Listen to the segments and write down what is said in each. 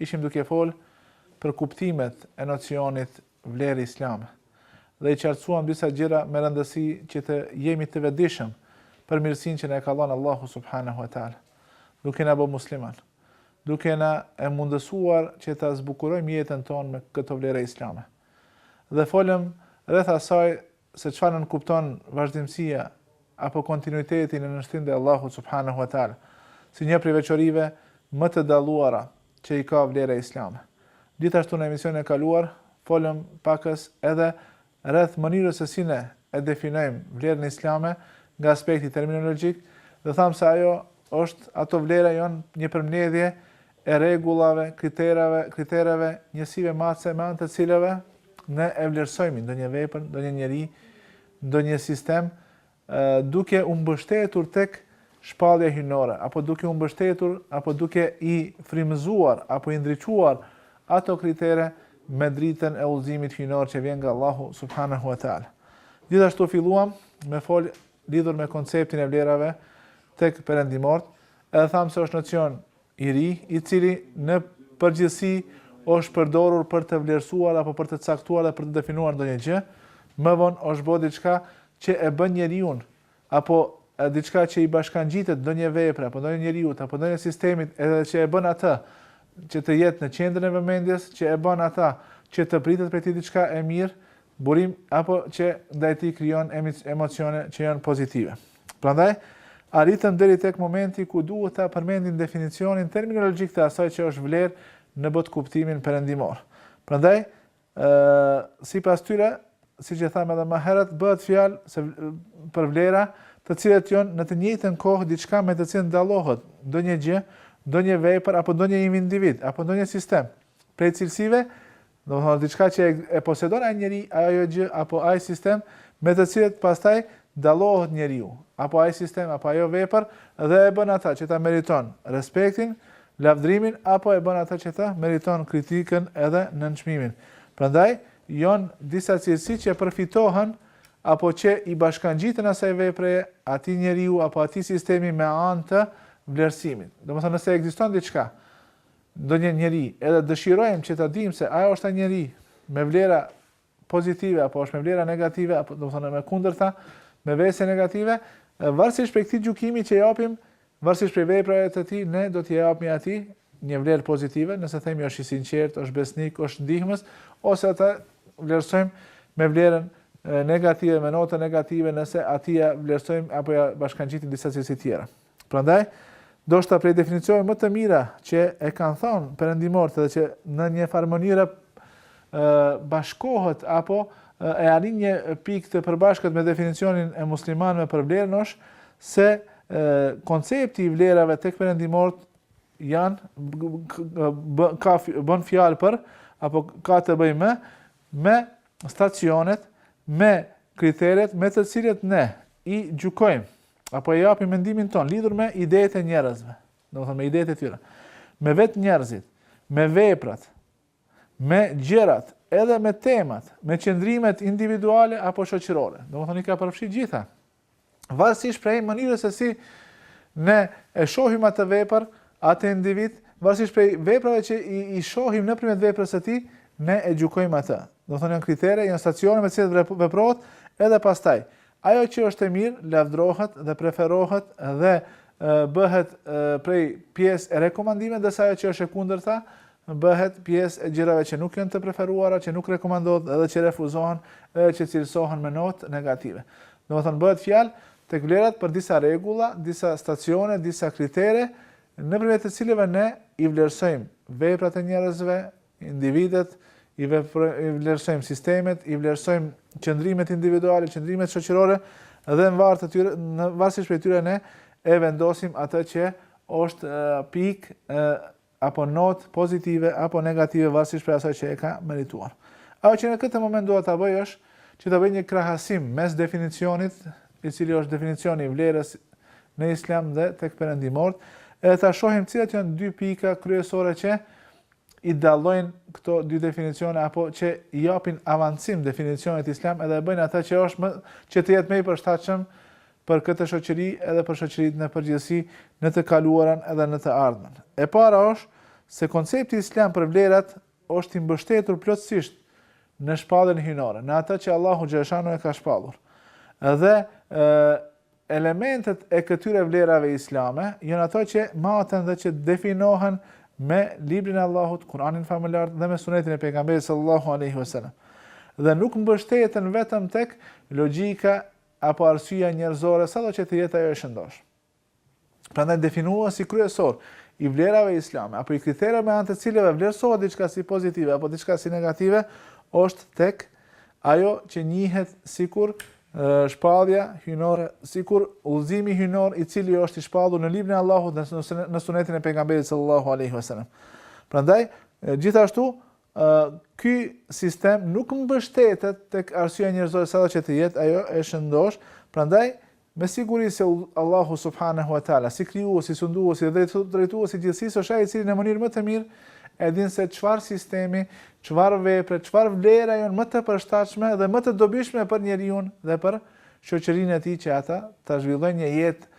Ishim duke folë për kuptimet e nocionit vlerë islame dhe i qartësuam disa gjëra me rëndësi që të jemi të vetëdijshëm për mirësinë që na e ka dhënë Allahu subhanehu ve teala, duke na bërë musliman, duke na e mundësuar që ta zbukurojmë jetën tonë me këto vlera islame. Dhe folëm rreth asaj se çfarë nënkupton vazhdimësia apo kontinuiteti në nënshtrim ndaj Allahut subhanehu ve teala, si një prej veçorive më të dalluara që i ka vlera islame. Gjithashtu në emisionin e kaluar folëm pakës edhe rreth mënyrës se si ne e definojmë vlerën islame nga aspekti terminologjik dhe thamë se ajo është ato vlera janë një përmbledhje e rregullave, kritereve, kritereve, njësive matëse me anë të cilëve ne e vlerësojmë ndonjë vepër, ndonjë njeri, ndonjë sistem, duke u mbështetur tek shpallja hyjnore, apo duke u mbështetur, apo duke i frymëzuar, apo i ndriçuar ato kritere me dritën e udhëzimit hyjnor që vjen nga Allahu subhanahu wa ta'ala. Gjithashtu filluam me fol lidhur me konceptin e vlerave tek perëndimorët, edhe thamë se është nocion i ri, i cili, në përgjithësi, është përdorur për të vlerësuar apo për të caktuar dhe për të definuar ndonjë gjë, më vonë është bë diçka që e bën njeriun apo diçka që i bashkangjitet ndonjë vepre apo ndonjë njeriut apo ndonjë sistemit edhe që e bën atë që të jetë në qendrën e vëmendjes, që e bën ata që të pritet prej tij diçka e mirë, burim apo që ndaj tij krijon emocione që janë pozitive. Prandaj, arritëm deri tek momenti ku duhet ta përmendim definicionin terminologjik të asaj që është vlerë në botëkuptimin perëndimor. Prandaj, ë sipas tyre, siç e thamë edhe më herët, bëhet fjalë se për vlera, të cilat janë në të njëjtën kohë diçka me të cilën dallohet ndonjë gjë, ndonjë vepër apo ndonjë individ apo ndonjë sistem prej cilësive Domethënë diçka që e posedon ai njeri, ajo gjë apo ai sistem me të cilët pastaj dallohet njeriu, apo ai sistem apo ajo vepër dhe e bën atë që ta meriton respektin, lavdërimin apo e bën atë që ta meriton kritikën edhe nënçmimin. Prandaj janë disa cilësi që përfitohen apo që i bashkangjiten asaj vepreje, atij njeriu apo atij sistemi me anë të vlerësimit. Domethënë nëse ekziston diçka ndonjë njeri, edhe dëshirojmë që ta dimë se a është ai njeri me vlera pozitive apo është me vlera negative, apo domethënë me kundërta, me vese negative, varësisht prej këtij gjykimi që japim, varësisht prej veprave të tij, ne do t'i japim atij një vlerë pozitive, nëse themi është i sinqertë, është besnik, është ndihmës, ose do ta vlerësojmë me vlerën negative, me notën negative, nëse atij ia vlerësojmë apo ia bashkangjitim disa cilësi tjera. Prandaj, ndoshta prej definicioneve më të mira që e kanë thënë perëndimorët dhe që në një farë mënyre bashkohet apo e arrin një pikë të përbashkët me definicionin e muslimanëve për vlerën është se koncepti i vlerave tek perëndimorët janë bën fjalë për apo ka të bëjë me me stacionet, me kriteret me të cilët ne i gjykojmë apo e japim mendimin tonë lidhur me idetë e njerëzve, domethënë me idetë e tyre, me vetë njerëzit, me veprat, me gjërat, edhe me temat, me qëndrimet individuale apo shoqërore. Domethënë i ka përfshirë gjitha. Varësisht prej mënyrës se si ne e shohim atë vepër, atë individ, varësisht prej veprave që i, i shohim nëpërmjet veprës së tij, ne e gjykojmë atë. Domethënë janë kritere, janë stacione me të cilat veprohet edhe pastaj. Ajo që është e mirë lavdërohet dhe preferohet dhe bëhet prej pjesë e rekomandimeve, ndërsa ajo që është e kundërta bëhet pjesë e gjërave që nuk janë të preferuara, që nuk rekomandohet dhe që refuzohen dhe që cilësohen me notë negative. Domethënë bëhet fjalë tek vlerat për disa rregulla, disa stacione, disa kritere nëpërmjet të cilëve ne i vlerësojmë veprat e njerëzve, individët, i vlerësojmë sistemet, i vlerësojmë qëndrimet individuale, qëndrimet shoqërore dhe në varë të tyre, në varësisht prej tyre ne e vendosim atë që është pikë apo notë pozitive apo negative varësisht prej asaj që e ka merituar. Ajo që në këtë moment dua ta bëj është që të bëj një krahasim mes definicionit, i cili është definicioni i vlerës në Islam dhe tek perëndimorët, edhe ta shohim cilat janë dy pika kryesore që i dallojnë këto dy definicione apo që i japin avancim definicionit islam edhe e bëjnë ata që është më që të jetë më i përshtatshëm për këtë shoqëri edhe për shoqëritë në përgjithësi në të kaluarën edhe në të ardhmen. E para është se koncepti islam për vlerat është i mbështetur plotësisht në shpalljen hyjnore, në atë që Allahu xheleshanuhu e ka shpallur. Dhe ë Elementet e këtyre vlerave islame janë ato që maten dhe që definohen me Librin e Allahut, Kur'anin famëlartë dhe me Sunetin e Pejgamberit sallallahu alejhi ve selam. Dhe nuk mbështeten vetëm tek logjika apo arsyeja njerëzore, sado që të jetë ajo e shëndoshë. Prandaj definuesi kryesor i vlerave islame, apo i kritereve me anë të cilëve vlerësohet diçka si pozitive apo diçka si negative, është tek ajo që njihet sikur shpallja hyjnore, sikur udhëzimi hyjnor i cili është i shpallur në librin e Allahut dhe në sunetin e pejgamberit sallallahu alaihi wasallam. Prandaj gjithashtu ky sistem nuk mbështetet tek arsyeja njerëzore sado që të jetë, ajo e shëndoshë, prandaj Me siguri se Allahu subhanehu ue teala, si Krijuesi, Sunduesi dhe Drejtues i gjithësisë është ai i cili në mënyrë më të mirë e din se çfarë sistemi, çfarë vepre, çfarë vlere janë më të përshtatshme dhe më të dobishme për njeriun dhe për shoqërinë e tij që ata të zhvillojnë një jetë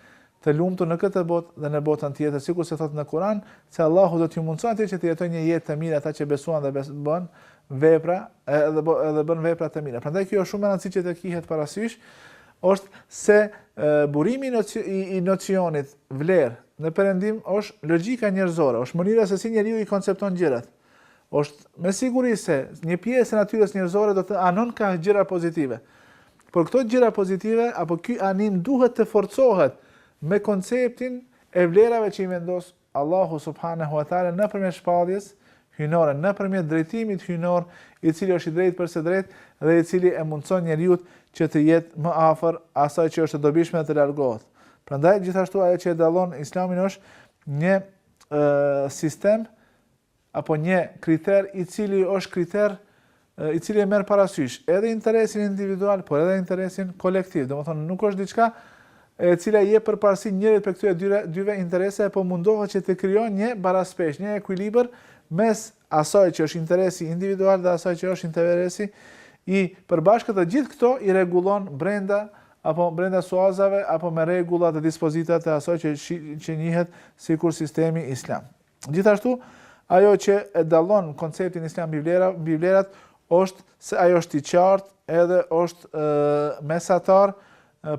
të lumtur në këtë botë dhe në botën tjetër, sikurse thotë në Kur'an se Allahu do t'ju mundësojë atyre që të jetojnë një jetë të mirë ata që besuan dhe bënë vepra edhe edhe bënë vepra të mira. Prandaj kjo është shumë e rëndësishme që të kihet parasysh. Është se burimi i nocionit vlerë në Perëndim është logjika njerëzore, është mënyra se si njeriu i koncepton gjërat. Është me siguri se një pjesë e natyrës njerëzore do të anon ka gjëra pozitive. Por këto gjëra pozitive apo ky anim duhet të forcohet me konceptin e vlerave që i vendos Allahu subhanehu ue teala nëpërmjet shpalljes hyjnore, nëpërmjet drejtimit hyjnor, i cili është i drejtë për së drejti dhe i cili e mundëson njeriut që të jetë më afër asaj që është e dobishme dhe të largohet. Prandaj gjithashtu ajo që e dallon Islamin është një ë sistem apo një kriter i cili është kriter i cili e merr parasysh edhe interesin individual, por edhe interesin kolektiv. Domethënë nuk është diçka e cila i jep përparësi njërit prej këtyre dyve, dyve interese, po mundohet që të krijon një baraspeshë, një ekuilibër mes asaj që është interesi individual dhe asaj që është interesi i përbashkët dhe gjithë këto i rregullon brenda apo brenda suazave apo me rregulla dhe dispozita të asaj që që njihet sikur sistemi islam. Gjithashtu, ajo që e dallon konceptin islam mbi vlera, mbi vlerat është se ajo është i qartë edhe është e, mesatar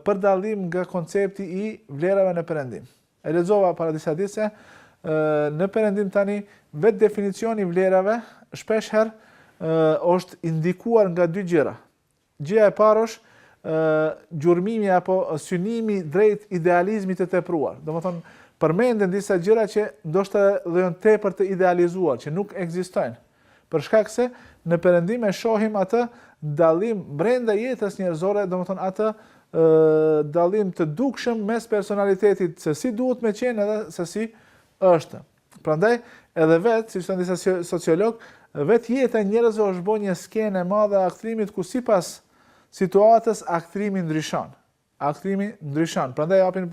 për dallim nga koncepti i vlerave në perëndim. E lexova para disa dite se në perëndim tani vetë definicioni i vlerave shpesh herë është i ndikuar nga dy gjëra. Gjëja e parë është gjurmimi apo synimi drejt idealizmit të tepruar. Domethënë, përmenden disa gjëra që ndoshta edhe janë tepër të idealizuar, që nuk ekzistojnë. Për shkak se në perëndim e shohim atë dallim brenda jetës njerëzore, domethënë atë dallim të dukshëm mes personalitetit se si duhet me qenë edhe se si është. Prandaj, edhe vetë, siç thonë disa sociologë, vetë jeta e njerëzve është bërë një skenë e madhe e aktrimit ku sipas situatës aktrimi ndryshon. Aktrimi ndryshon. Prandaj japin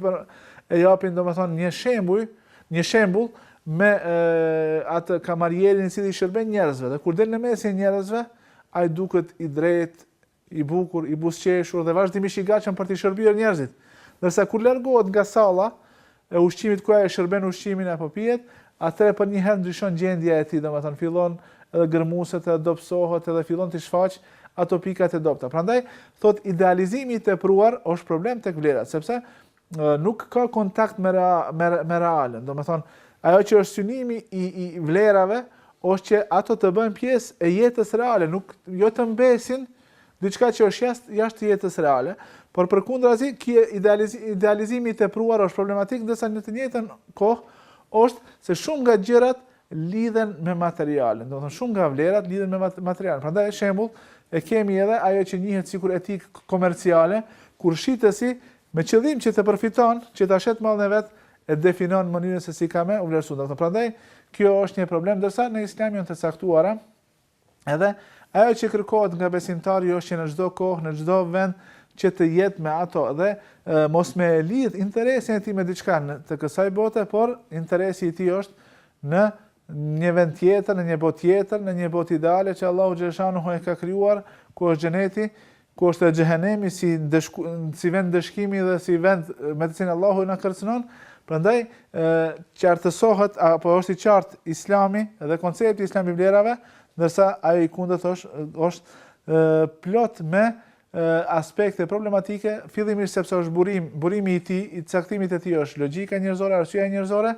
e japin domethënë një shembuj, një shembull me e, atë kamarierin i cili i shërben njerëzve dhe kur del në mesin e njerëzve, ai duket i drejtë, i bukur, i buzëqeshur dhe vazhdimisht i gatshëm për t'i shërbyer njerëzit. Ndërsa kur largohet nga salla e ushqimit ku ai e shërben ushqimin apo pijet, atëherë përnjëherë ndryshon gjendja e tij, domethënë fillon edhe gërmuset, edhe dobësohet, edhe fillon t'i shfaqë ato pikat e dobëta. Prandaj, thotë idealizimi i tepruar është problem tek vlerat, sepse nuk ka kontakt me me realen. Domethënë, ajo që është synimi i i vlerave është që ato të bëjnë pjesë e jetës reale, nuk jo të mbesin diçka që është jashtë jashtë jetës reale, por përkundrazi ky idealiz, idealizimi i tepruar është problematik, ndërsa në të njëjtën kohë është se shumë nga gjërat lidhen me materialin. Domethënë shumë nga vlerat lidhen me materialin. Prandaj shembull e kemi edhe ajo që njihet sikur etikë komerciale, kur shitësi Me qëllim që të përfiton, që ta shet mallin e vet, e definon mënyrën se si ka me u vlerësu. Domethënë prandaj kjo është një problem, ndërsa në Islam janë të caktuara edhe ajo që kërkohet nga besimtari është që në çdo kohë, në çdo vend që të jetë me ato dhe e, mos me lidh interesin e tij me diçka të kësaj bote, por interesi i tij është në në një vend tjetër, në një botë tjetër, në një botë ideale që Allahu xhaleshanuhu e ka krijuar, ku është xheneti, ku është xhehenemi si dëshku, si vend dëshkimi dhe si vend me të cilin Allahu na kërcënon, prandaj qartësohet apo është i qartë Islami dhe koncepti islam i vlerave, ndërsa ai i kundërt është është plot me aspekte problematike, fillimisht sepse është burim, burimi i tij, i caktimit të tij është logjika njerëzore, arsyeja njerëzore,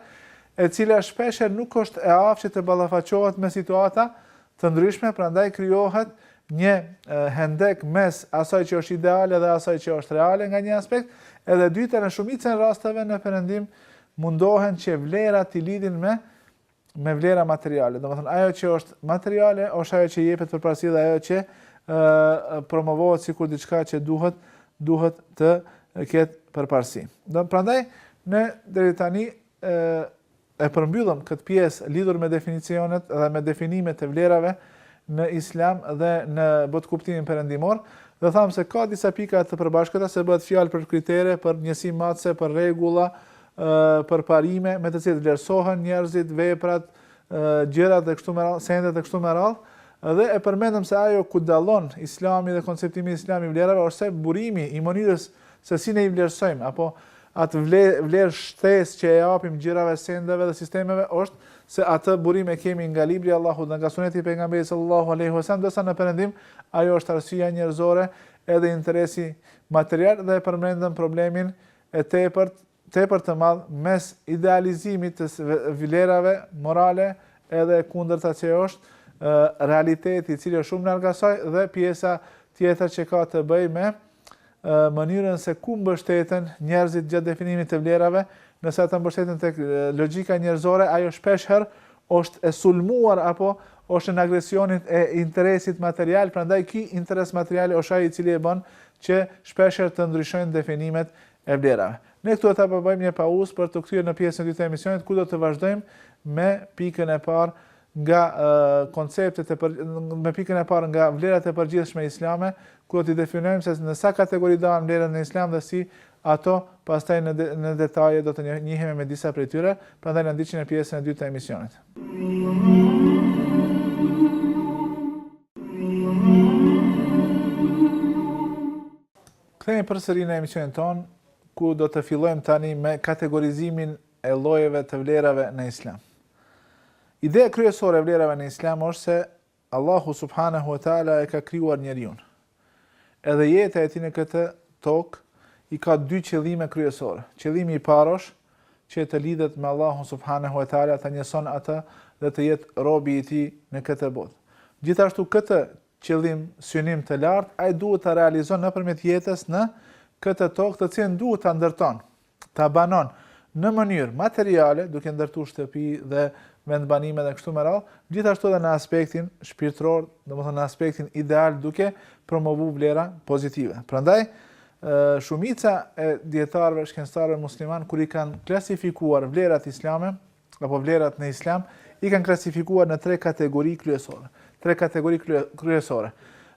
e cila shpeshherë nuk është e aftë që të ballafaqohet me situata të ndryshme, prandaj krijohet një hendek mes asaj që është ideale dhe asaj që është reale nga një aspekt, edhe e dyta në shumicën e rasteve në Perëndim mundohen që vlerat t'i lidhin me me vlera materiale. Domethënë, ajo që është materiale, është ajo që jepet përparësi dhe ajo që uh, promovohet sikur diçka që duhet, duhet të ketë përparësi. Do më prandaj, ne deri tani uh, e përmbyllëm këtë pjesë lidhur me definicionet dhe me definimet e vlerave në islam dhe në botëkuptimin perëndimor, dhe thamë se ka disa pika të përbashkëta se bëhet fjalë për kritere, për njësi matëse, për rregulla, për parime me të cilat vlerësohen njerëzit, veprat, gjërat dhe kështu me radhë, sendet dhe kështu me radhë, dhe e përmendëm se ajo ku dallon Islami dhe konceptimi islam i vlerave është se burimi i mënyrës se si ne i vlerësojmë apo atë vlerë vler shtesë që e japim gjërave, sendeve dhe sistemeve është se atë burim e kemi nga libri i Allahut dhe nga suneti i pejgamberit sallallahu alaihi wasallam, ndërsa në perëndim ajo është arsyeja njerëzore edhe interesi material dhe e përmendëm problemin e tepër, tepër të madh mes idealizimit të vlerave morale edhe e kundërta që është realiteti i cili është shumë larg asaj dhe pjesa tjetër që ka të bëjë me mënyrën se ku mbështeten njerëzit gjatë definimit të vlerave, nëse ata mbështeten tek logjika njerëzore, ajo shpesh herë është e sulmuar apo është në agresionin e interesit material, prandaj ky interes material është ai i cili e bën që shpesh herë të ndryshojnë definimet e vlerave. Ne këtu do ta bëjmë një pauzë për t'u kthyer në pjesën e dytë të emisionit ku do të vazhdojmë me pikën e parë nga konceptet e për, me pikën e parë nga vlerat e përgjithshme islame, ku do të definojmë se në sa kategori dahen vlerat në islam dhe si Ato, pastaj në në detaje do të njihemi me disa prej tyre, prandaj na ndiqni në pjesën e dytë të emisionit. Kthehemi përsëri në emisionin tonë, ku do të fillojmë tani me kategorizimin e llojeve të vlerave në Islam. Ideja kryesore e vlerave në Islam është se Allahu subhanehu ve teala e ka krijuar njeriun. Edhe jeta e tij në këtë tokë i ka dy qëllime kryesore. Qëllimi i parë është që të lidhet me Allahun subhanehu ve teala, ta njëson atë dhe të jetë robi i tij në këtë botë. Gjithashtu këtë qëllim, synim të lartë ai duhet ta realizon nëpërmjet jetës në këtë tokë të cilën duhet ta ndërton. ta banon në mënyrë materiale, duke ndërtu shtëpi dhe vendbanime dhe kështu me radhë, gjithashtu edhe në aspektin shpirtëror, domethënë në aspektin ideal duke promovuar vlera pozitive. Prandaj shumica e dijetarëve shkencëtarëve muslimanë kur i kanë klasifikuar vlerat islame, apo vlerat në Islam, i kanë klasifikuar në tre kategori kryesore. Tre kategori kryesore.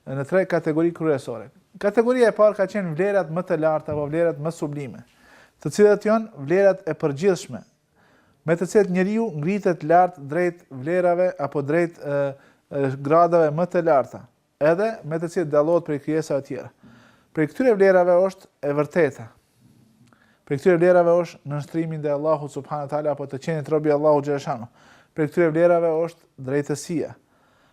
Në tre kategori kryesore. Kategoria e parë ka qenë vlerat më të larta apo vlerat më sublime, të cilat janë vlerat e përgjithshme, me të cilat njeriu ngritet lart drejt vlerave apo drejt gradave më të larta, edhe me të cilat dallohet prej krijesave të tjera. Prej këtyre vlerave është e vërteta. Prej këtyre vlerave është nënshtrimi ndaj Allahut subhanahu wa taala apo të qenit rob i Allahut xhashanu. Prej këtyre vlerave është drejtësia.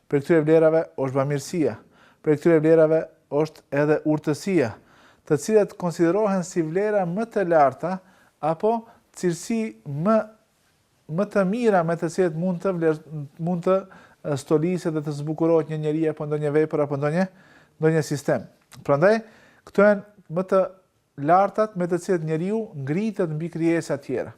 Prej këtyre vlerave është bamirësia. Prej këtyre vlerave është edhe urtësia, të cilat konsiderohen si vlera më të larta apo cilësi më më të mira me të cilat mund të vler, mund të stoliset dhe të zbukurohet një njeri apo ndonjë vepër apo ndonjë ndonjë sistem. Prandaj këto janë më të lartat me të cilat njeriu ngritet mbi krijesa të tjera.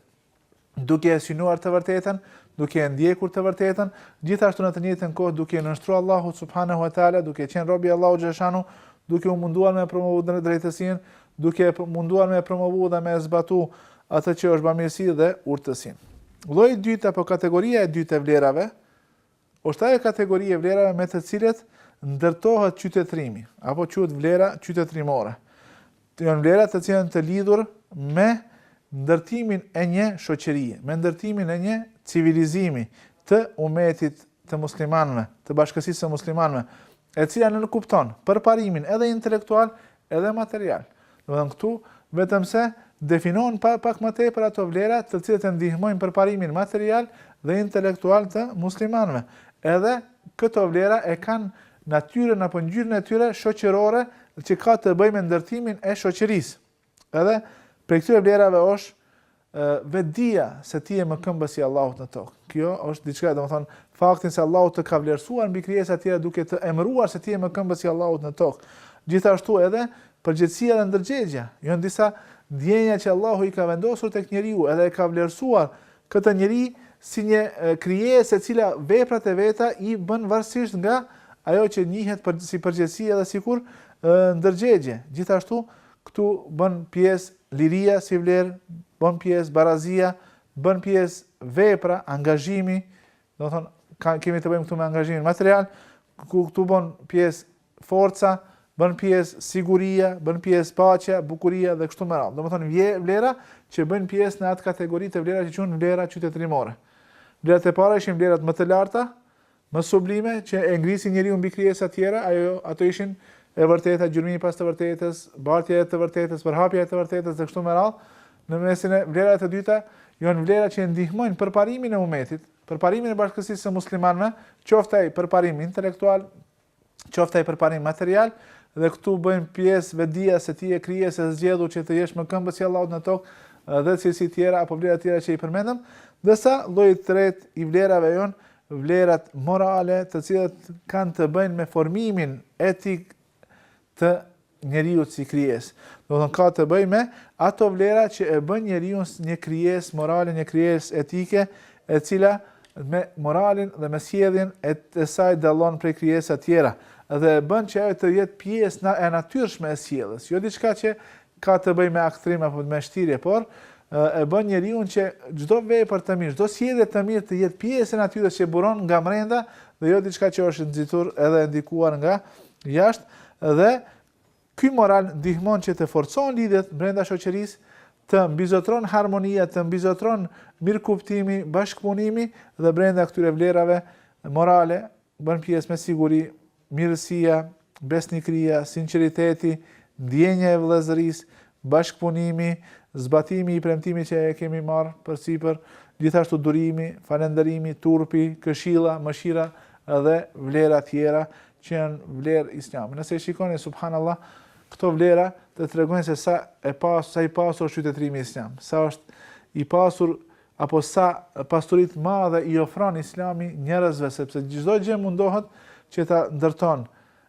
Duke e synuar të vërtetën, duke e ndjekur të vërtetën, gjithashtu në të njëjtën kohë duke iu nënshtruar Allahut subhanahu wa taala, duke qenë rob i Allahut xhashanu, duke u munduar me promovu drejtësinë, duke u munduar me promovu dhe me zbatu atë që është bamirësi dhe urtësi. Lloji i dytë apo kategoria e dytë e vlerave është ajo kategori e vlerave me të cilat ndërtohet qytetërimi, apo quhen vlera qytetërimore. Këto janë vlera të cilat janë të lidhur me ndërtimin e një shoqërie, me ndërtimin e një civilizimi të umetit të muslimanëve, të bashkësisë së muslimanëve, e cila nënkupton përparimin edhe intelektual, edhe material. Domethënë këtu vetëm se definohen pa, pak më tepër ato vlera të cilat e ndihmojnë përparimin material dhe intelektual të muslimanëve. Edhe këto vlera e kanë natyrën apo ngjyrën e tyre shoqërore që ka të bëjë me ndërtimin e shoqërisë. Edhe prej këtyre vlerave është vetëdija se ti je më këmbës i Allahut në tokë. Kjo është diçka, domethënë, faktin se Allahu të ka vlerësuar mbi krijesat e tjera duke të emëruar se ti je mëkëmbës i Allahut në tokë. Gjithashtu edhe përgjegjësia dhe ndërgjegja, janë disa ndjenja që Allahu i ka vendosur tek njeriu, edhe e ka vlerësuar këtë njeri si një krijesë e cila veprat e veta i bën varësisht nga ajo që njihet për si përgjegjësi edhe sikur ndërgjegje. Gjithashtu Këtu bën pjesë liria si vlerë, bën pjesë barazia, bën pjesë vepra, angazhimi, domethënë kemi të bëjmë këtu me angazhimin material, ku këtu bën pjesë forca, bën pjesë siguria, bën pjesë paqja, bukuria dhe kështu me radhë. Domethënë vlera që bëjnë pjesë në atë kategori të vlerave që quhen vlera qytetërimore. Vlerat e para ishin vlerat më të larta, Më sublime, që e ngrisin njeriun mbi krijesat tjera, ajo, ato ishin, e vërteta, gjurmimi pas të vërtetës, bartja e të vërtetës, përhapja e të vërtetës dhe kështu me radhë, në mesin e vlerave të dyta, janë vlera që e ndihmojnë përparimin e umetit, përparimin e bashkësisë së muslimanëve, qoftë ai përparim intelektual, qoftë ai përparim material, dhe këtu bëjnë pjesë vetëdija se ti je krijesë e zgjedhur që të jesh mëkëmbës i Allahut në tokë dhe cilësi tjera apo vlera tjera që i përmendëm, ndërsa lloji i tretë i vlerave jonë, vlerat morale të cilat kanë të bëjnë me formimin etik të njeriut si krijesë. Domethënë ka të bëjë me ato vlera që e bën njeriu një krijesë morale, një krijesë etike, e cila me moralin dhe me sjelljen e saj dallon prej krijesave të tjera dhe e bën që ajo të jetë pjesë e natyrshme e sjelljes, jo diçka që ka të bëjë me aktrim apo me shtirje, por e bën njeriu që çdo vepër të mirë, çdo sjellje të mirë të jetë pjesë e natyrës që buron nga brenda dhe jo diçka që është nxitur edhe e ndikuar nga jashtë dhe ky moral ndihmon që të forcohen lidhjet brenda shoqërisë, të mbizotëron harmonia, të mbizotëron mirëkuptimi, bashkëpunimi dhe brenda këtyre vlerave morale bën pjesë me siguri mirësia, besnikëria, sinqeriteti, ndjenja e vëllezërisë, Bashkëpunimi, zbatimi i premtimit që e kemi marrë përsipër, gjithashtu durimi, falënderimi, turpi, këshilla, mëshira dhe vlera tjera që janë vlera islame. Nëse i shikoni subhanallah këto vlera të tregojnë se sa e pas, sa i pasur është qytetërimi islam, sa është i pasur apo sa pasuri të madhe i ofron Islami njerëzve sepse çdo gjë mundohet që ta ndërton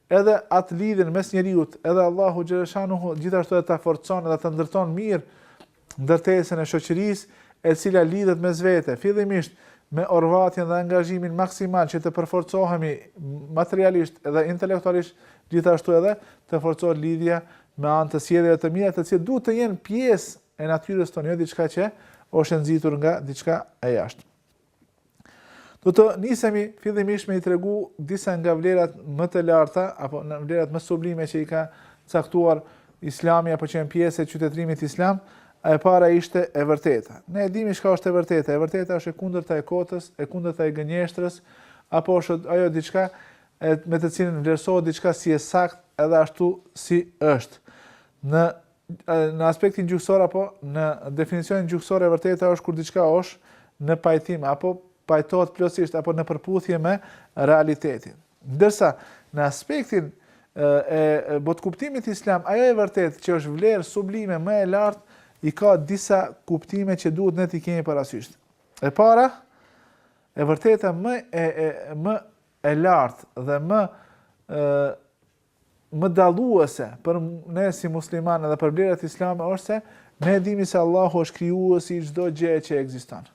Edhe atë lidhjen mes njeriut edhe Allahu xheleshanuhu gjithashtu e ta forcon dhe ta ndërton mirë ndërtesën e shoqërisë e cila lidhet mes vete, fillimisht me orvatjen dhe angazhimin maksimal që të përforcohemi materialisht dhe intelektualisht, gjithashtu edhe të forcohet lidhja me anë të sjelljeve të mira të cilat duhet të jenë pjesë e natyrës tonë, jo diçka që është e nxitur nga diçka e jashtme. Do të nisemi fillimisht me i tregu disa nga vlerat më të larta apo në vlerat më sublime që i ka caktuar Islami apo që janë pjesë e qytetërimit islam, e para ishte e vërteta. Ne e dimi çka është e vërteta. E vërteta është e kundërta e kotës, e kundërta e gënjeshtrës, apo është ajo diçka me të cilën vlerësohet diçka si e saktë edhe ashtu si është. Në Në aspektin gjuhësor apo në definicionin gjuhësor e vërteta është kur diçka është në pajtim apo pajtohet plotësisht apo në përputhje me realitetin. Ndërsa në aspektin e, e botëkuptimit islam, ajo e vërtetë që është vlerë sublime më e lartë i ka disa kuptime që duhet ne t'i kemi parasysh. E para, e vërteta më e, e më e lartë dhe më e, më dalluese për ne si muslimanë dhe për vlerat islame është se ne e dimi se Allahu është krijuesi i çdo gjëje që ekziston.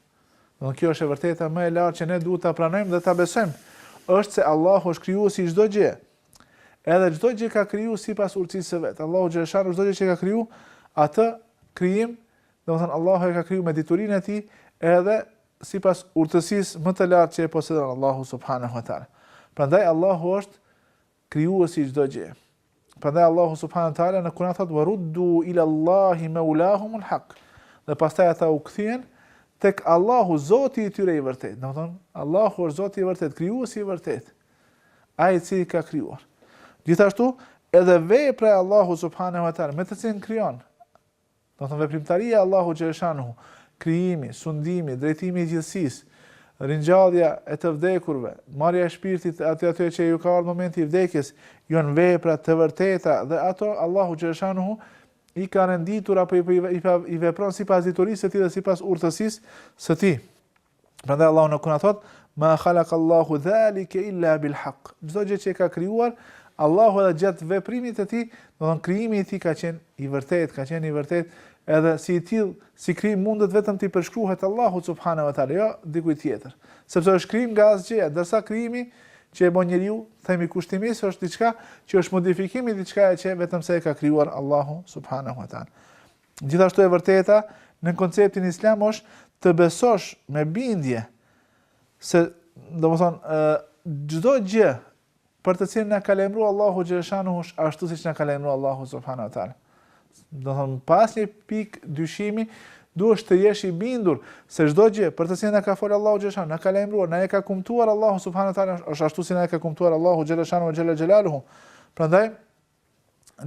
Dhe kjo është e vërteta më e lartë që ne duhet ta pranojmë dhe ta besojmë, është se Allahu është krijuesi i çdo gjëje. Edhe çdo gjë ka kriju sipas urtësisë së vet. Allahu xheleshanuhu çdo gjë që ka kriju, atë krijim, domethënë Allahu e ka kriju me diturinë e tij, edhe sipas urtësisë më të lartë që e posedon Allahu subhanahu wa taala. Prandaj Allahu është Krijuesi i çdo gjë. Prandaj Allahu subhanahu wa taala në Kur'an thotë waruddu ila Allahi maulahum alhaq. Dhe pastaj ata u kthyen tek Allahu Zoti i tyre i vërtetë. Domthon Allahu është Zoti i vërtetë, krijuesi i vërtetë. Ai i cili ka krijuar. Gjithashtu edhe vepra e Allahu subhanahu wa taala me të cilën krijon Domethënë veprimtaria e Allahu xhaleshanuhu, krijimi, sundimi, drejtimi i gjithësisë, ringjallja e të vdekurve, marrja e shpirtit aty atyre që ju ka ardhur momenti i vdekjes, janë vepra të vërteta dhe ato Allahu xhaleshanuhu i ka renditur apo i, i, i, i vepron sipas diturisë së tij dhe sipas urtësisë së tij. Prandaj Allahu në Kuran thot, ma khalaq Allahu dhalike illa bil haq. Çdo gjë që ka krijuar, Allahu edhe gjatë veprimit të tij, domethënë krijimi i tij ka qenë i vërtetë, ka qenë i vërtetë, edhe si i tillë, si krijim mundet vetëm t'i përshkruhet Allahu subhanahu wa taala, jo dikujt tjetër. Sepse është krijim nga asgjëja, ndërsa krijimi që e bën njeriu, themi kushtimisht është diçka që është modifikim i diçka që vetëm se e ka krijuar Allahu subhanahu wa taala. Gjithashtu e vërteta në konceptin islam është të besosh me bindje se domethënë çdo gjë për të cilën na ka lajmëru Allahu xhaleshanuhu është ashtu siç na ka lajmëru Allahu subhanahu wa taala. Domethënë pa asnjë pikë dyshimi duhet të jesh i bindur se çdo gjë për të cilën ka folë Allahu xhaleshanu, na ka lajmëru, na e ka kumtuar Allahu subhanahu wa taala është ashtu si na e ka kumtuar Allahu xhaleshanu e xhela xhelaluhu. Prandaj,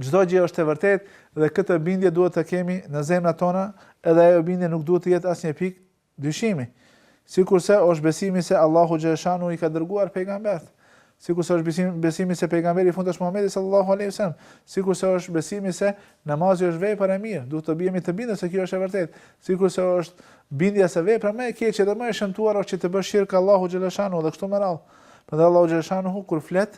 Çdo gjë është e vërtetë dhe këtë bindje duhet ta kemi në zemrat tona, edhe ajo bindje nuk duhet të ketë asnjë pikë dyshimi. Sikurse është besimi se Allahu xhashanu i ka dërguar pejgambert. Sikurse është besimi, besimi se pejgamberi i fundit është Muhamedi sallallahu alaihi wasallam. Sikurse është besimi se namazi është vepër e mirë, duhet të bëhemi të bindur se kjo është e vërtetë. Sikurse është bindja se vepra më e keqe dhe më e shëmtuar është që t'i bësh shirk Allahu xhashanu dhe kështu me radhë. Prandaj Allahu xhashanu kur flet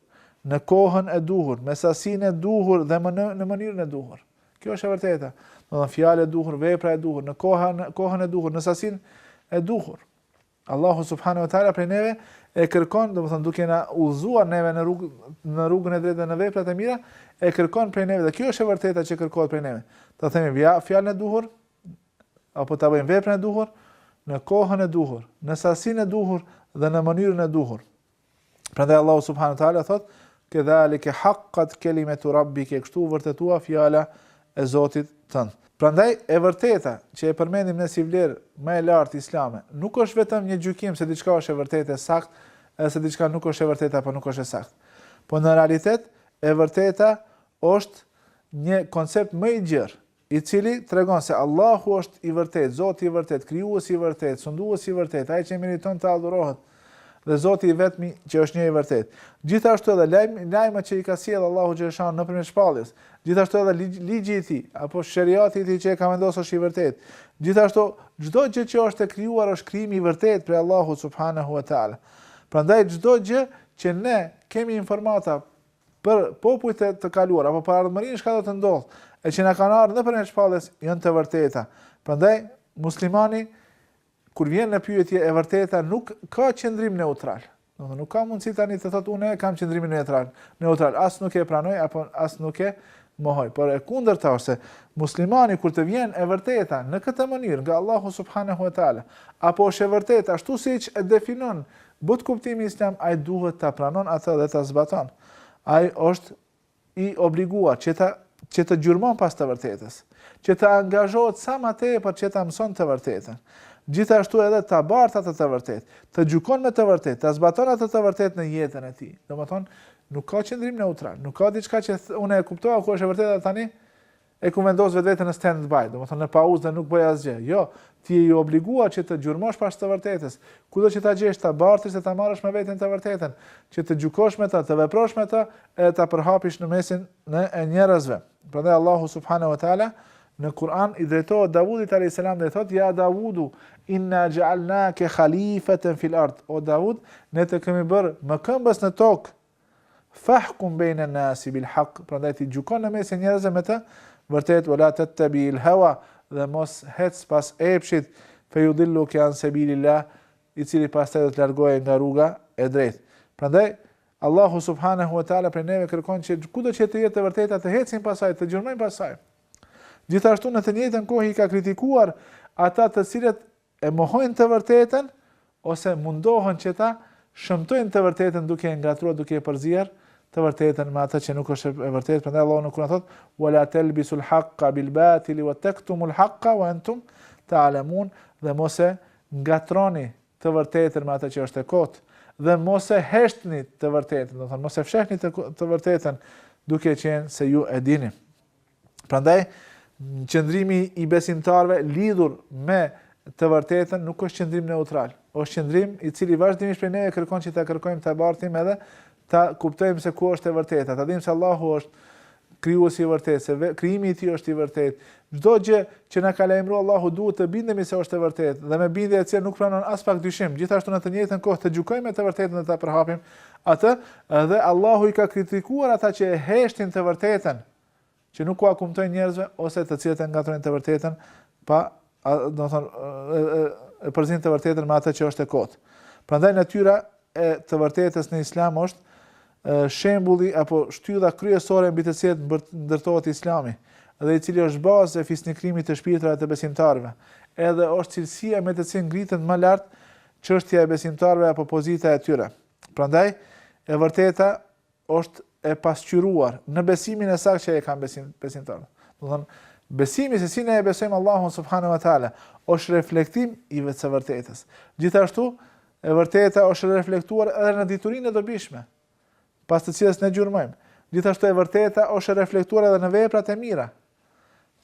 në kohën e duhur, me sasinë e duhur dhe më në mënyrën e duhur. Kjo është e vërteta. Domethënë fjala e duhur, vepra e duhur, në kohën kohën e duhur, në sasinë e duhur. Allahu subhanahu wa taala prej neve e kërkon, domethënë duke na udhëzuar neve në rrugë në rrugën e drejtë dhe në veprat e mira, e kërkon prej neve dhe kjo është e vërteta që kërkohet prej neve. Ta themi fja fjalën e duhur apo ta bëjmë veprën e duhur në kohën e duhur, në sasinë e duhur dhe në mënyrën e duhur. Prandaj Allahu subhanahu wa taala thot: "Kedhalike haqqat kelimatu rabbike", kështu u vërtetua fjala e Zotit tënd. Prandaj e vërteta që e përmendim ne si vlerë më e lartë islame, nuk është vetëm një gjykim se diçka është e vërtetë e saktë edhe se diçka nuk është e vërtetë apo nuk është e saktë. Po në realitet e vërteta është një koncept më i gjerë I cili tregon se Allahu është i vërtetë, Zoti i vërtetë, Krijuesi i vërtetë, Sunduesi i vërtetë, Ai që meriton të adhurohet dhe Zoti i vetmi që është një i vërtetë. Gjithashtu edhe lajm, lajmat që i ka sjellë Allahu xhashan nëpërmjet shpalljes, gjithashtu edhe ligj, ligji i tij apo sheriati i tij që e ka vendosur është i vërtetë. Gjithashtu çdo gjë që është e krijuar është krijim i vërtetë prej Allahut subhanahu wa taala. Prandaj çdo gjë që ne kemi informata Për popujt e të kaluarës apo për ardhmërinë çka do të ndodhë, e që na kanë ardhur nëpërmjet shpalljes janë të vërteta. Prandaj muslimani kur vjen në pyetje e vërteta nuk ka qëndrim neutral. Domethënë nuk ka mundësi tani të thotë unë kam qëndrimin neutral. Neutral as nuk e pranoj apo as nuk e mohoj. Por e kundërta është se muslimani kur të vjen e vërteta në këtë mënyrë nga Allahu subhanahu wa taala, apo është e vërtetë ashtu siç e definon Botëkuptimi islam ai duhet ta pranon atë dhe ta zbaton ai është i obliguar që ta që të gjurmon pas të vërtetës që të angazhohet sa ma tepër që ta mëson të vërtetën gjithashtu edhe ta bartë atë të vërtet të gjykon me të vërtet ta zbaton atë të vërtet në jetën e tij domethënë nuk ka qëndrim neutral nuk ka diçka që unë e kuptova ku është e vërtet dhe tani E vendos vetveten në stand by, domethënë në pauzë dhe nuk bëj asgjë. Jo, ti je i obliguar që të gjurmosh pas të vërtetës. Kudo që ta gjesh, ta bartësh dhe ta marrësh me veten të vërtetën, që të gjykosh me të, të veprosh me të edhe ta përhapish në mesin e njerëzve. Prandaj Allahu subhanahu wa taala në Kur'an i drejtohet Davudit alayhis salam dhe i thotë ja Davudu inna ja'alnaka khalifatan fil ard. O Davud, ne të kemi bërë mëkëmbës në tokë Fahkum bejnen nasi bil hak, prandaj ti gjyko në mesin e njerëzve me të vërtetë, wa la tattabi'il hawa, dhe mos ec pas epshit, fe yudilluke an sebilillah, i cili pastaj do të të largojë nga rruga e drejtë. Prandaj Allahu subhanehu ve teala prej neve kërkon që kudo që të jetë e vërteta të ecim pas saj, të gjurmojmë pas saj. Gjithashtu në të njëjtën kohë i ka kritikuar ata të cilët e mohojnë të vërtetën ose mundohen që ta shëmtojnë të vërtetën duke e ngatruar duke e përzier të vërtetën me atë që nuk është e vërtetë prandaj Allahu në Kur'an thotë wala talbisul haqqa bil batili wa taktumul haqqa wa antum ta'lamun dhe mos e ngatroni të vërtetën me atë që është e kotë dhe mos e heshtni të vërtetën domethënë mos e fshehni të, të vërtetën duke qenë se ju e dini Prandaj qëndrimi i besimtarëve lidhur me të vërtetën nuk është qëndrim neutral. Është qëndrim i cili vazhdimisht prej neve kërkon që ta kërkojmë ta bartim edhe ta kuptojmë se ku është e vërteta. Ta dimë se Allahu është krijuesi i vërtetë, se krijimi i tij është i vërtetë. Çdo gjë që na ka lajmëruar Allahu duhet të bindemi se është e vërtetë dhe me bindje e cila nuk pranon as pak dyshim. Gjithashtu në të njëjtën kohë të gjykojmë me të vërtetën dhe ta përhapim atë dhe Allahu i ka kritikuar ata që e heshtin të vërtetën, që nuk ua kumtojnë njerëzve ose të cilët e ngatrojnë të vërtetën pa, domethënë, e përzin të vërtetën me atë që është e kotë. Prandaj natyra e të vërtetës në Islam është shembulli apo shtylla kryesore mbi të cilët ndërtohet Islami dhe i cili është bazë e fisnikrimit të shpirtrave të besimtarëve. Edhe është cilësia me të cilën ngritet më lart çështja e besimtarëve apo pozita e tyre. Prandaj e vërteta është e pasqyruar në besimin e saktë që e kanë besim, besimtarët. Domethënë, besimi se si ne e besojmë Allahun subhanahu wa taala është reflektim i vetë së vërtetës. Gjithashtu, e vërteta është reflektuar edhe në diturinë e dobishme, pas të cilës ne gjurmojmë. Gjithashtu e vërteta është reflektuar edhe në veprat e mira,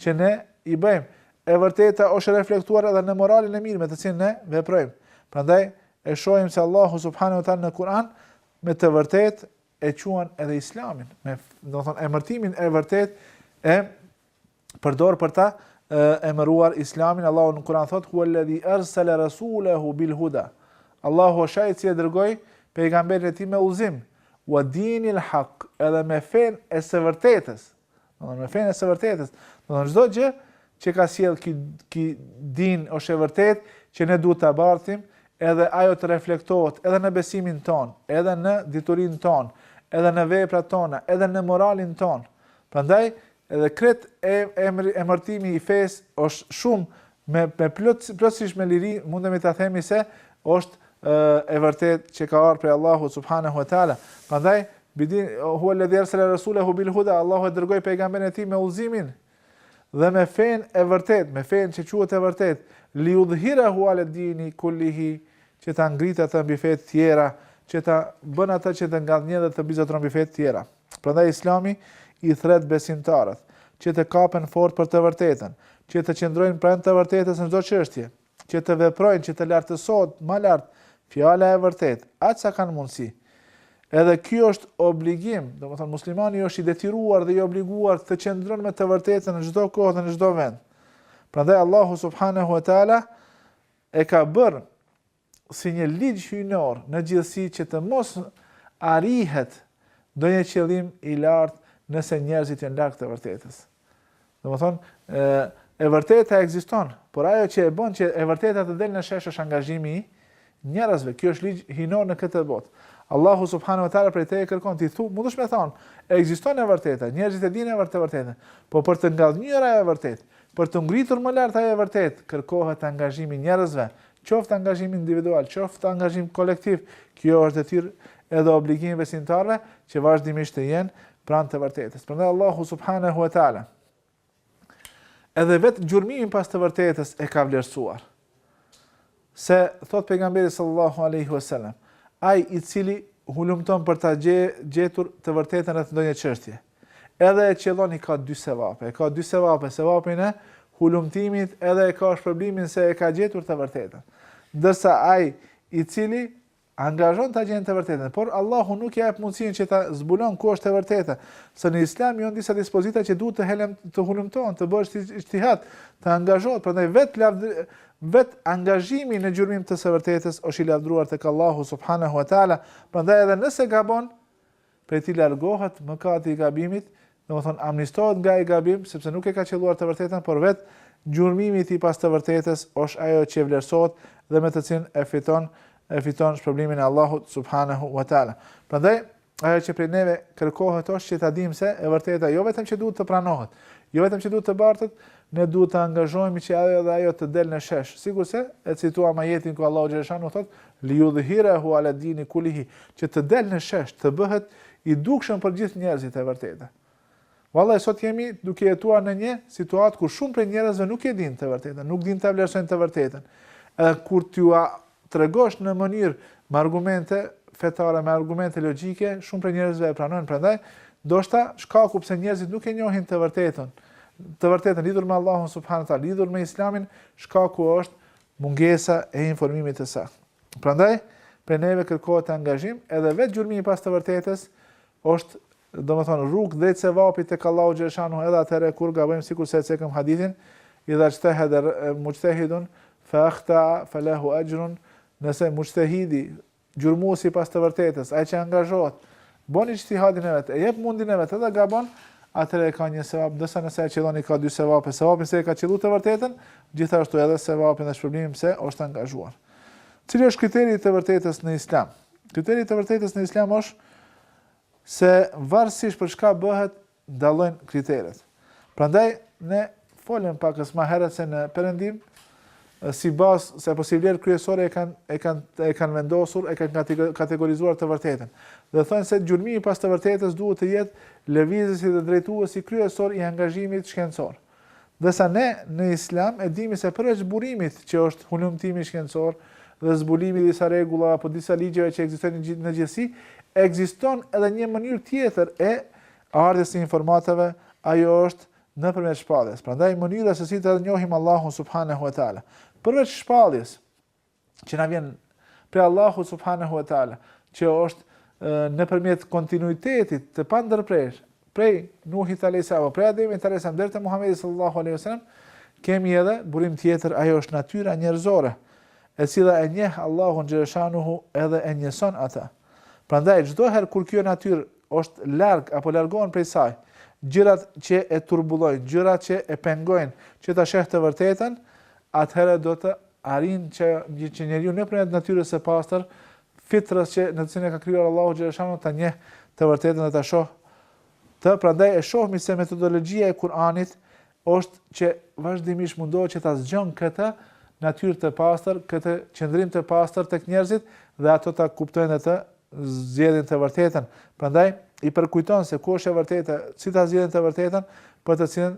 që ne i bëjmë. E vërteta është reflektuar edhe në moralin e mirë me të cilin ne veprojmë. Prandaj e shohim se Allahu subhanahu wa taala në Kur'an me të vërtetë e quan edhe Islamin, domethënë emërtimin e vërtetë e përdor për ta emëruar Islamin. Allahu në Kur'an thotë huwa alladhi arsala rasulahu bil huda. Allahu është ai që dërgoi pejgamberin e tij me udhëzim, wa dinil haq, edhe me fenë e së vërtetës. Domethënë me fenë e së vërtetës, domethënë çdo gjë që ka sjell ky ky din është e vërtetë që ne duhet ta bartim, edhe ajo të reflektohet edhe në besimin tonë, edhe në diturinë tonë, edhe në veprat tona, edhe në moralin tonë. Prandaj edhe krejt e emri emërtimi i fesë është shumë Me me plot plotësisht me liri mundemi ta themi se është e vërtetë që ka ardhur prej Allahut subhanahu wa taala. Prandaj bidi huwa alladhi arsala rasulahu bil huda Allahu e dërgoi pejgamberin e tij me udhëzimin dhe me fenë e vërtetë, me fenë që quhet e vërtetë, li yudhhirahu ala dini kullihi, që ta ngrit atë mbi fetë tjera, që ta bën atë që të ngadhnjë dhe të mbizotron mbi fetë tjera. Prandaj Islami i thret besimtarët, që të kapen fort për të vërtetën, që të qëndrojnë pranë të vërtetës në çdo çështje, që të veprojnë që të lartësohet më lart fjala e vërtetë, aq sa kanë mundësi. Edhe ky është obligim, domethënë muslimani është i detyruar dhe i obliguar të qëndron me të vërtetën në çdo kohë dhe në çdo vend. Prandaj Allahu subhanahu wa taala e ka bërë si një ligj hyjnor në gjithësi që të mos arrihet ndonjë qëllim i lartë nëse njerëzit janë larg të vërtetës. Domethënë, e, e vërteta ekziston, por ajo që e bën që e vërteta të del në shesh është angazhimi i njerëzve. Ky është ligj hyjnor në këtë botë. Allahu subhanahu wa taala prej teje kërkon ti thua, mundesh me thon, ekziston e vërteta, njerëzit e dinë të vërtet vërtetën. Po për të ngadhnjyer ajo e vërtetë, për të ngritur më lart ajo e vërtetë, kërkohet angazhimi i njerëzve Qoftë angazhim individual, qoftë angazhim kolektiv, kjo është detyrë edhe obligim i besimtarëve që vazhdimisht të jenë pranë të vërtetës. Prandaj Allahu subhanahu wa taala edhe vetë gjurmimin pas të vërtetës e ka vlerësuar. Se thotë pejgamberi sallallahu alaihi wasallam, ai i cili hulumton për ta gjetur të vërtetën rreth ndonjë çështje, Edhe e qëllon i ka dy sevape, e ka dy sevape, sevapin e hulumtimit edhe e ka shpërblimin se e ka gjetur të vërtetën. Ndërsa ai i cili angazhohet ta gjejë të vërtetën, por Allahu nuk ia jep mundësinë që ta zbulon ku është e vërteta, se në Islam janë disa dispozita që duhet thellë të hulumtohen, të bësh ijtihad, të angazhohet, prandaj vet lavd vet angazhimi në gjurmim të së vërtetës është i lavdruar tek Allahu subhanahu wa taala, prandaj edhe nëse gabon prej tij largohet mëkati i gabimit, domethënë amnistohet nga ai gabim, sepse nuk e ka qëlluar të vërtetën, por vetë gjurmimi i tij pas të vërtetës është ajo që vlerësohet dhe me të cilën e fiton e fiton shpërblimin e Allahut subhanehu ue teala. Prandaj, ajo që prej neve kërkohet është që ta dimë se e vërteta jo vetëm që duhet të pranohet, jo vetëm që duhet të bartet, ne duhet të angazhohemi që edhe ajo të del në shesh. Sikurse e cituam ajetin ku Allahu xhaleshanu thotë, Liyudhhirahu 'ala dini kullihi, që të del në shesh, të bëhet i dukshëm për gjithë njerëzit e vërteta. Vallai sot jemi duke jetuar në një situatë ku shumë prej njerëzve nuk e dinë të vërtetën, nuk dinë ta vlerësojnë të vërtetën. Edhe kur t'ju tregosh në mënyrë me argumente fetare, me argumente logjike, shumë prej njerëzve e pranojnë, prandaj ndoshta shkaku pse njerëzit nuk e njohin të vërtetën, të vërtetën lidhur me Allahun subhanuhu teala, lidhur me Islamin, shkaku është Mungesa e informimit të saktë. Prandaj, prej neve kërkohet angazhim, edhe vetë gjurmimi pas të vërtetës është, domethënë, rrugë drejt sevapit tek Allahu xhaleshanuhu edhe atëherë kur gabojmë sikurse e cekëm hadithin, Idha ijtahada mujtahidun fa akhtaa fa lehu ajrun, Nëse mujtahidi, Gjurmuesi pas të vërtetës, ai që angazhohet, bën ixhtihadin e vet, e jep mundin e vet edhe gabon, atëherë e ka një sevap, ndërsa nëse e qëllon i ka dy sevape, sevapin se e ka qëllu të vërtetën, gjithashtu edhe sevapin dhe shpërblimin pse është angazhuar. Cili është kriteri i të vërtetës në Islam? Kriteri i të vërtetës në Islam është se varësisht për çka bëhet, dallojnë kriteret. Prandaj ne folëm pakëz më herët se në Perëndim si bazë se apo si vlerë kryesore e kanë e kanë e kanë vendosur, e kanë kategorizuar të vërtetën. Dhe thonë se gjurmimi pas të vërtetës duhet të jetë lëvizësi dhe drejtuesi kryesor i angazhimit shkencor. Ndërsa ne në Islam e dimi se përveç burimit që është hulumtimi shkencor dhe zbulimi i disa rregullave apo disa ligjeve që ekzistojnë në gjithësi, ekziston edhe një mënyrë tjetër e ardhjes së informatave, ajo është nëpërmjet shpalljes. Prandaj mënyra se si ta njohim Allahun subhanehu ve teala, përveç shpalljes, që na vjen prej Allahut subhanahu wa taala, që është nëpërmjet kontinuitetit të pandërprerë prej Nuhit alayhis salam, prej Ademit alayhis salam deri te Muhamedi sallallahu alaihi wasallam, kemi edhe burim tjetër, ajo është natyra njerëzore, e cila e njeh Allahun xhaleshanuhu edhe e njëson atë. Prandaj çdo herë kur kjo natyrë është larg apo largohen prej saj, gjërat që e turbullojnë, gjërat që e pengojnë që ta sheh të vërtetën, atëherë do të Arrin që, që njeriu nëpërmjet natyrës së pastër, fitrës që në të cilën e ka krijuar Allahu xhaleshanu ta njeh të vërtetën dhe ta shoh të, prandaj e shohmi se metodologjia e Kur'anit është që vazhdimisht mundohet që ta zgjon këtë natyrë të pastër, këtë qëndrim të pastër tek njerëzit dhe ata ta kuptojnë dhe ta zgjedhin të vërtetën. Prandaj i përkujton se ku është e vërteta, si ta zgjedhin të vërtetën, për të cilën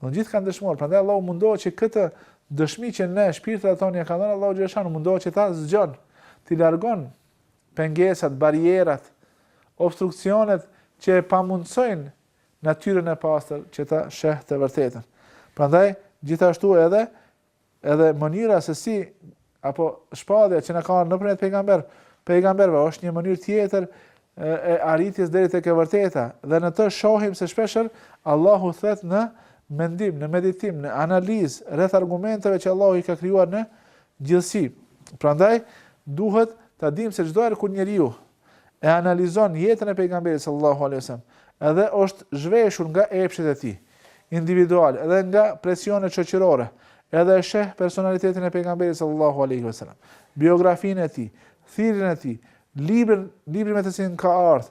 Të gjithë kanë dëshmuar, prandaj Allahu mundohet që këtë dëshmi që ne shpirtrat tonë ia kanë dhënë Allahut xhaleshanuhu, mundohet që ta zgjon, t'i largon pengesat, barierat, obstruksionet që e pamundësojnë natyrën e pastër që ta sheh të vërtetën. Prandaj gjithashtu edhe Edhe mënyra se si apo shpallja që na ka ardh nëpërmjet pejgamber, pejgamberve është një mënyrë tjetër e arritjes deri tek e vërteta dhe në të shohim se shpeshherë Allahu thërret në mendim, në meditim, në analizë rreth argumenteve që Allahu i ka krijuar në gjithësi. Prandaj duhet ta dimë se çdo herë kur njeriu e analizon jetën e pejgamberit sallallahu alaihi wasallam, edhe është i zhveshur nga epshet e tij individual, edhe nga presionet shoqërore, edhe e sheh personalitetin e pejgamberit sallallahu alaihi wasallam, biografinë e tij, thirrjen e tij, librin, librin me të cilin ka ardhur,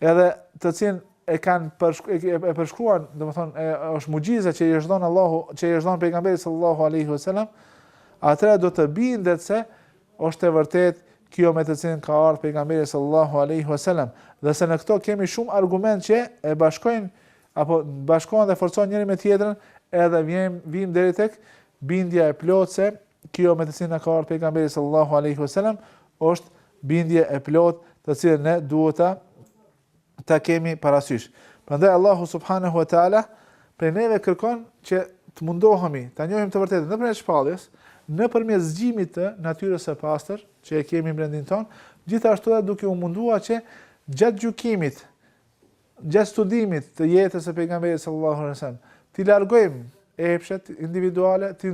edhe të cilin e kanë përshku, e, e, e përshkruan, domethënë, është muxhize që i është dhënë Allahu, që i është dhënë pejgamberit sallallahu alaihi wasallam, atëherë do të bindet se Është e vërtetë kjo me të cilën ka ardhë Pejgamberi sallallahu alejhi ve selam, dhe se në këto kemi shumë argumente që e bashkojnë apo bashkohen dhe forcojnë njëri me tjetrin, edhe vijm vijmë deri tek bindja e plotë se kjo me të cilën na ka ardhë Pejgamberi sallallahu alejhi ve selam është bindje e plotë të cilën ne duhet ta ta kemi parasysh. Prandaj Allahu subhanahu wa taala prej neve kërkon që të mundohemi ta njohim të vërtetën nëpërmjet shpalljes, nëpërmjet zgjimit të natyrës së pastër që e kemi në brendinë tonë, gjithashtu edhe duke u munduar që gjatë gjykimit, gjatë studimit të jetës së pejgamberit sallallahu alaihi wasallam, t'i largojmë epshet individuale, t'i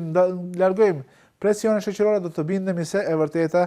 largojmë presionet shoqërore do të bindemi se e vërteta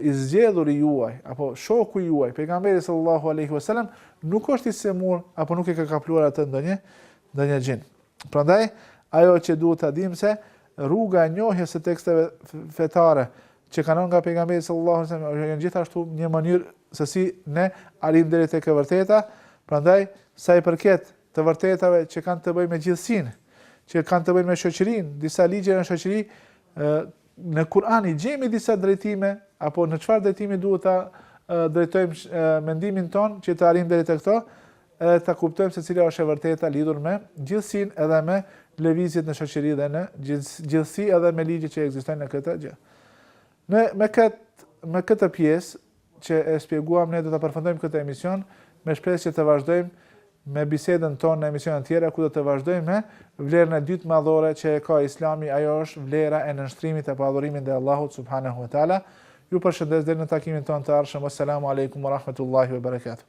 i zgjedhuri i juaj apo shoku juaj pejgamberi sallallahu alaihi wasallam nuk është i sëmurë apo nuk e ka kapluar atë ndonjë ndonjë xhin. Prandaj ajo që duhet të dimë se rruga e njohjes së teksteve fetare që kanë nga pejgamberi sallallahu alaihi wasallam është janë gjithashtu një mënyrë se si ne arrijmë deri tek e vërteta. Prandaj sa i përket të vërtetave që kanë të bëjnë me gjithësinë, që kanë të bëjnë me shoqërinë, disa ligje në shoqëri Në Kur'an i gjejmë disa drejtime apo në çfarë drejtimi duhet ta drejtojmë mendimin tonë që të arrijmë deri te këto edhe ta kuptojmë se cila është e vërteta lidhur me gjithësinë edhe me lëvizjet në shoqëri dhe në gjithësi edhe me ligjet që ekzistojnë në këtë gjë. Ne me këtë me këtë pjesë që e shpjeguam ne do ta përfundojmë këtë emision me shpresë që të vazhdojmë me bisedën tonë në emisionet tjera ku do të vazhdojmë me vlerën e dytë madhore që e ka Islami, ajo është vlera e nënshtrimit apo adhurimit ndaj Allahut subhanahu wa taala. Ju përshëndes deri në takimin tonë të ardhshëm. Assalamu alaikum wa rahmatullahi wa barakatuh.